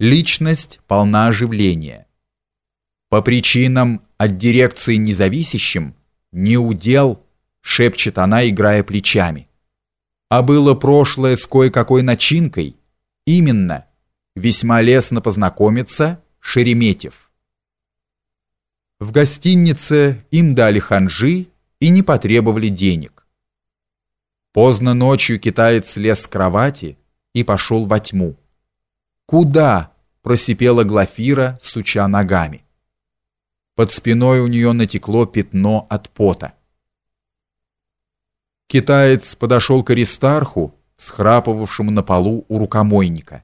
Личность полна оживления. По причинам от дирекции независящим не удел, шепчет она, играя плечами. А было прошлое с кое-какой начинкой. Именно. Весьма лестно познакомиться, Шереметьев. В гостинице им дали ханжи и не потребовали денег. Поздно ночью китаец слез с кровати и пошел во тьму. «Куда?» – просипела Глафира, суча ногами. Под спиной у нее натекло пятно от пота. Китаец подошел к Аристарху, схрапывавшему на полу у рукомойника.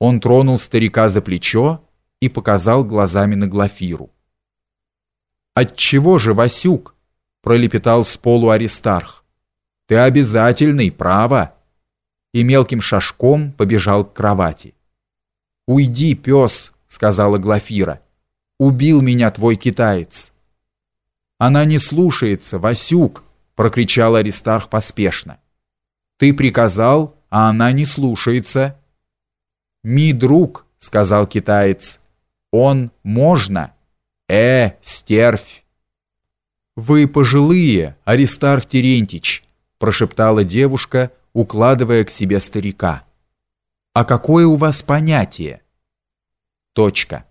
Он тронул старика за плечо и показал глазами на Глафиру. «Отчего же, Васюк?» – пролепетал с полу Аристарх. «Ты обязательный, право!» И мелким шажком побежал к кровати. «Уйди, пес!» – сказала Глафира. «Убил меня твой китаец!» «Она не слушается, Васюк!» – прокричал Аристарх поспешно. «Ты приказал, а она не слушается!» «Ми, друг!» – сказал китаец. «Он можно!» «Э, стервь!» «Вы пожилые, Аристарх Терентич!» – прошептала девушка, укладывая к себе старика. «А какое у вас понятие?» Точка.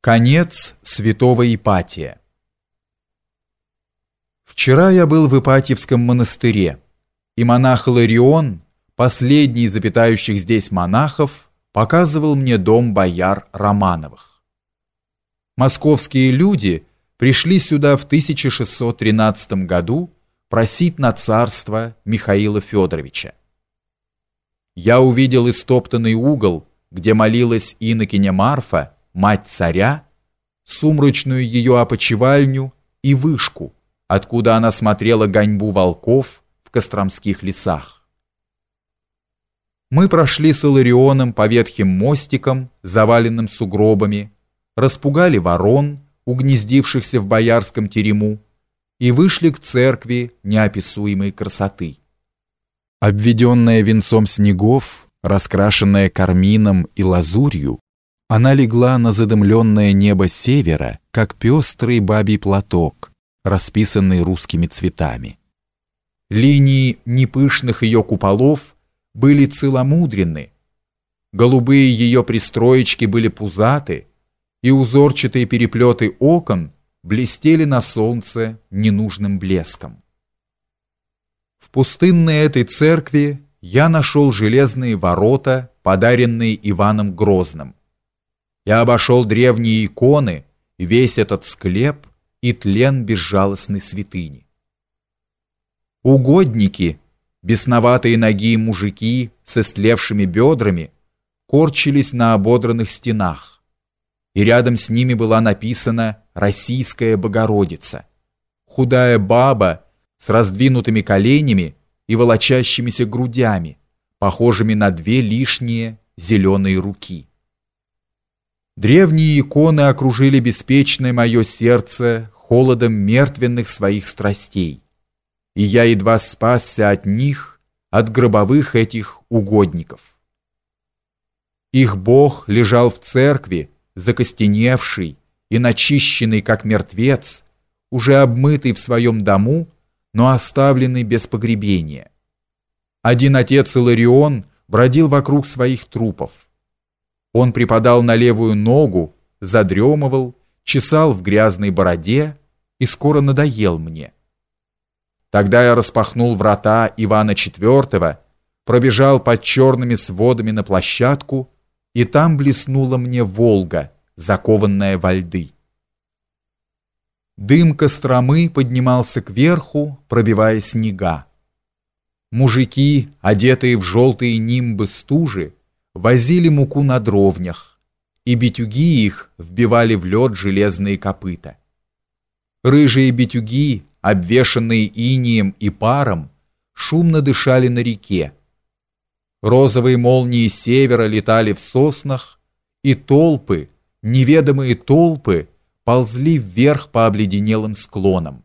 Конец святого Ипатия. Вчера я был в Ипатьевском монастыре, и монах Ларион последний из обитающих здесь монахов, показывал мне дом бояр Романовых. Московские люди пришли сюда в 1613 году просить на царство Михаила Федоровича. Я увидел истоптанный угол, где молилась инокиня Марфа, мать царя, сумрачную ее опочивальню и вышку, откуда она смотрела гоньбу волков в Костромских лесах. Мы прошли с Иларионом по ветхим мостикам, заваленным сугробами, распугали ворон, угнездившихся в боярском терему, и вышли к церкви неописуемой красоты. Обведенная венцом снегов, раскрашенная кармином и лазурью, она легла на задымленное небо севера, как пестрый бабий платок, расписанный русскими цветами. Линии непышных ее куполов были целомудренны, голубые ее пристроечки были пузаты, и узорчатые переплеты окон блестели на солнце ненужным блеском. В пустынной этой церкви я нашел железные ворота, подаренные Иваном Грозным. Я обошел древние иконы, весь этот склеп и тлен безжалостной святыни. Угодники, Бесноватые ноги мужики с истлевшими бедрами корчились на ободранных стенах, и рядом с ними была написана «Российская Богородица». Худая баба с раздвинутыми коленями и волочащимися грудями, похожими на две лишние зеленые руки. Древние иконы окружили беспечное мое сердце холодом мертвенных своих страстей и я едва спасся от них, от гробовых этих угодников. Их бог лежал в церкви, закостеневший и начищенный, как мертвец, уже обмытый в своем дому, но оставленный без погребения. Один отец Иларион бродил вокруг своих трупов. Он припадал на левую ногу, задремывал, чесал в грязной бороде и скоро надоел мне. Тогда я распахнул врата Ивана IV, пробежал под черными сводами на площадку, и там блеснула мне Волга, закованная во льды. Дым Костромы поднимался кверху, пробивая снега. Мужики, одетые в желтые нимбы стужи, возили муку на дровнях, и битюги их вбивали в лед железные копыта. Рыжие битюги обвешанные инием и паром, шумно дышали на реке. Розовые молнии севера летали в соснах, и толпы, неведомые толпы, ползли вверх по обледенелым склонам.